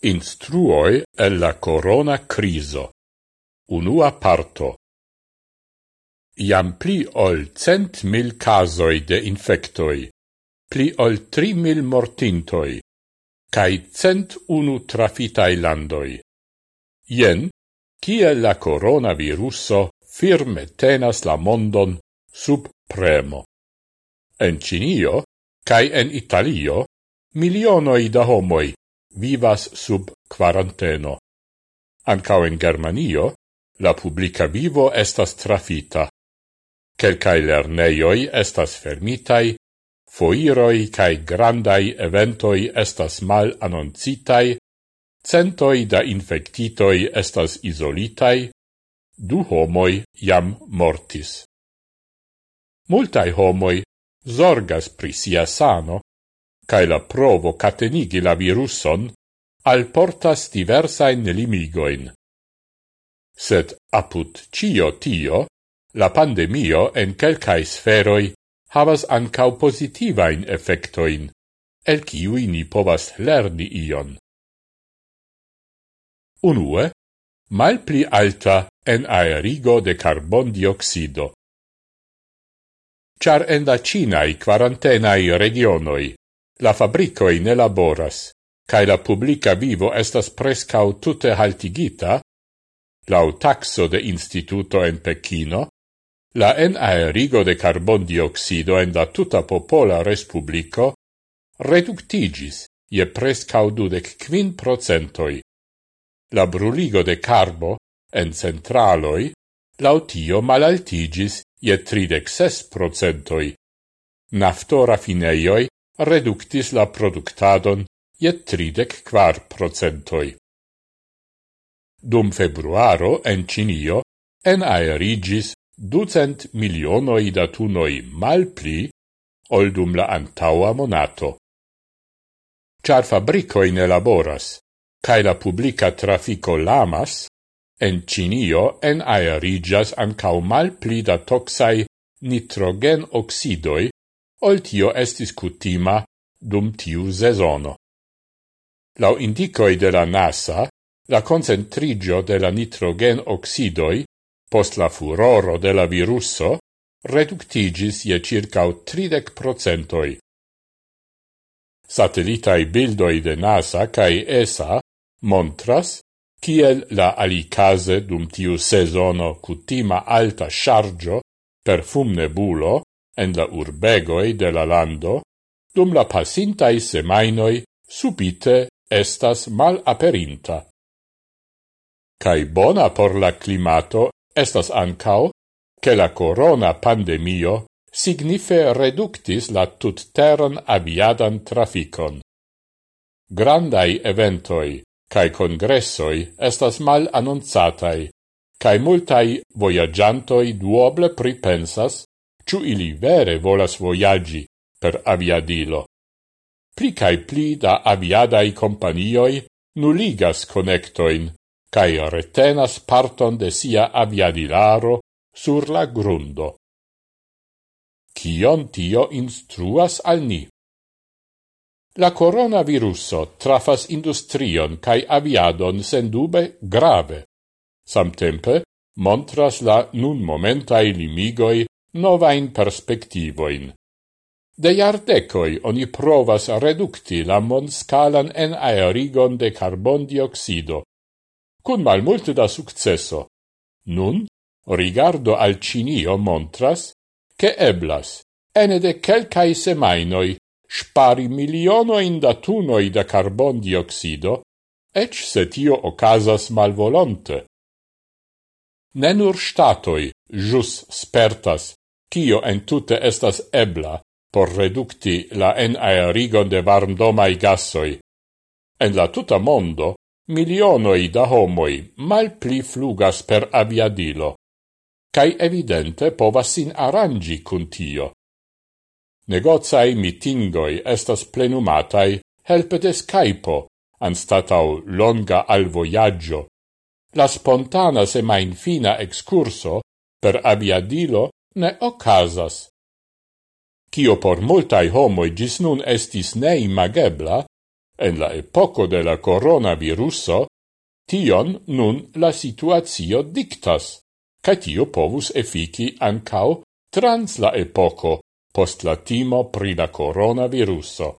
Instruoi e la corona criso. Unua parto. Iam pli ol cent mil casoi de infectoi, pli ol tri mil mortintoi, cae cent unu trafitai landoi. Ien, cie la coronaviruso firme tenas la mondon sub premo. En Cinio, cae en Italio, milionoi da homoi vivas sub quaranteno. Ancao in Germanio, la publica vivo estas trafita. Quelcae lerneioi estas fermitai, foiroi cae grandai eventoi estas mal annoncitai, centoi da infectitoi estas isolitai, du homoi jam mortis. Multai homoi zorgas pri sia sano, cae la provo catenigi la viruson alportas diversain limigoin. Sed apud cio tio, la pandemio en quelcae sferoi havas ancau positivain effectoin, el ciui ni povas lerni ion. Unue, mal pli alta en aerigo de carbon dioxido. Char en la Cinae quarantenae regionoi La fabricoi ne laboras, cae la publica vivo estas prescau tute haltigita, lau taxo de instituto en Pechino, la en aerigo de carbon dioxido en la tuta popola respublico reductigis je prescau dudec quin procentoi. La bruligo de carbo en centraloi lautio malaltigis je tridec ses procentoi. Nafto raffineioi reductis la productadon je tridec quar procentoi. Dum februaro en Cinio en aerigis ducent milionoi datunoi malpli ol dum la antaua monato. Char fabricoi ne laboras, cae la publica trafico lamas, en Cinio en aerigas ancau malpli da toxai nitrogen oxidoi ol tio estis cutima dum tiu sezono. Lau indicoi de la NASA, la concentrigio de la nitrogen oxidoi post la furoro de la virusso reductigis je circa 30 procentoi. Satellitae bildoi de NASA cae ESA montras kiel la alicase dum tiu sezono cutima alta chargio per fum nebulo en la urbegoi de la lando, dum la pasintai semainoi subite estas mal aperinta. Cai bona por la climato estas ancao che la corona pandemio signife reductis la tutteran aviadan traficon. Grandai eventoi cae congressoi estas mal annonzatai, cae multai voyagiantoi duoble pripensas ciu ili vere volas voyagi per aviadilo. Pli cae pli da aviadai companioi nuligas connectoin cae retenas parton de sia aviadilaro sur la grundo. Cion tio instruas al ni? La coronaviruso trafas industrion cae aviadon sendube grave. Samtempe, montras la nun momentai limigoi novain perspektivoin. De iardecoi oni provas reducti la monscalan en aerigon de carbondioxido, cun mal multe da successo. Nun, rigardo al Cinio montras, che eblas, ene de quelcae semainoi, spari milionoin da tunoi da carbondioxido, ec se tio ocasas malvolonte. Nenur statoi jus spertas Tio entute estas ebla por reducti la enaerigon de varmdomai gassoi. En la tuta mondo, milionoi da homoi mal pli flugas per aviadilo, cae evidente povas sin arrangi cun tio. Negozai mitingoi estas plenumatai helpe de Skype, anstatau longa al voyaggio. La spontana semainfina excurso per aviadilo ne ocasas. Cio por multai homoi gis nun estis neimagebla, en la epoco de la coronaviruso, tion nun la situatio dictas, ca tio povus efiki ancao trans la epoco post la timo pri la coronaviruso.